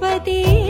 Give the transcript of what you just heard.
Saraswati